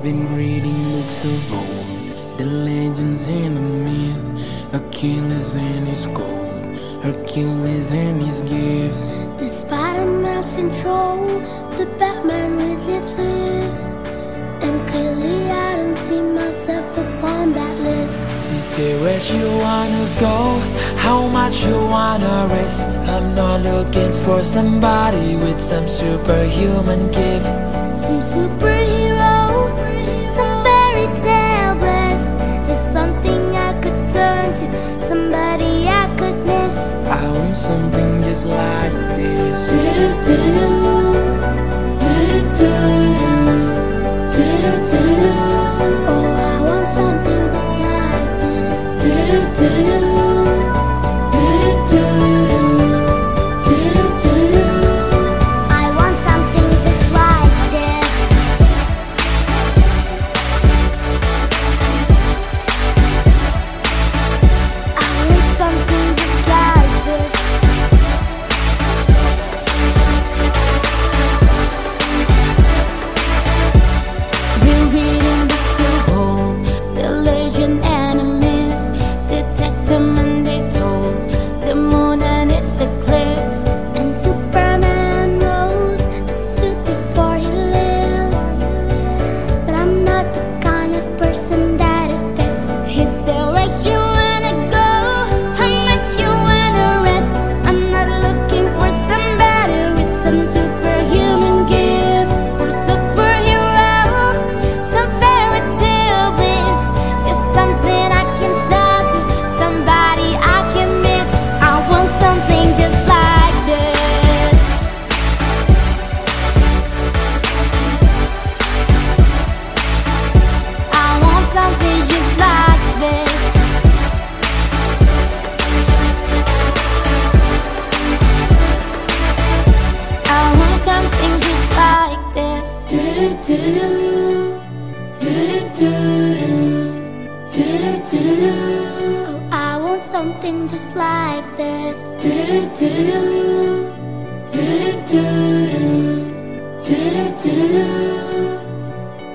I've been reading books of old, the legends and the myth, Achilles and his gold, Hercules and his gifts. The Spider-Man's control, the Batman with his fists, and clearly I don't see myself upon that list. See where you wanna go, how much you wanna risk. I'm not looking for somebody with some superhuman gift, some super. Something just like something just like this.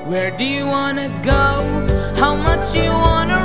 Where do you wanna go? How much you wanna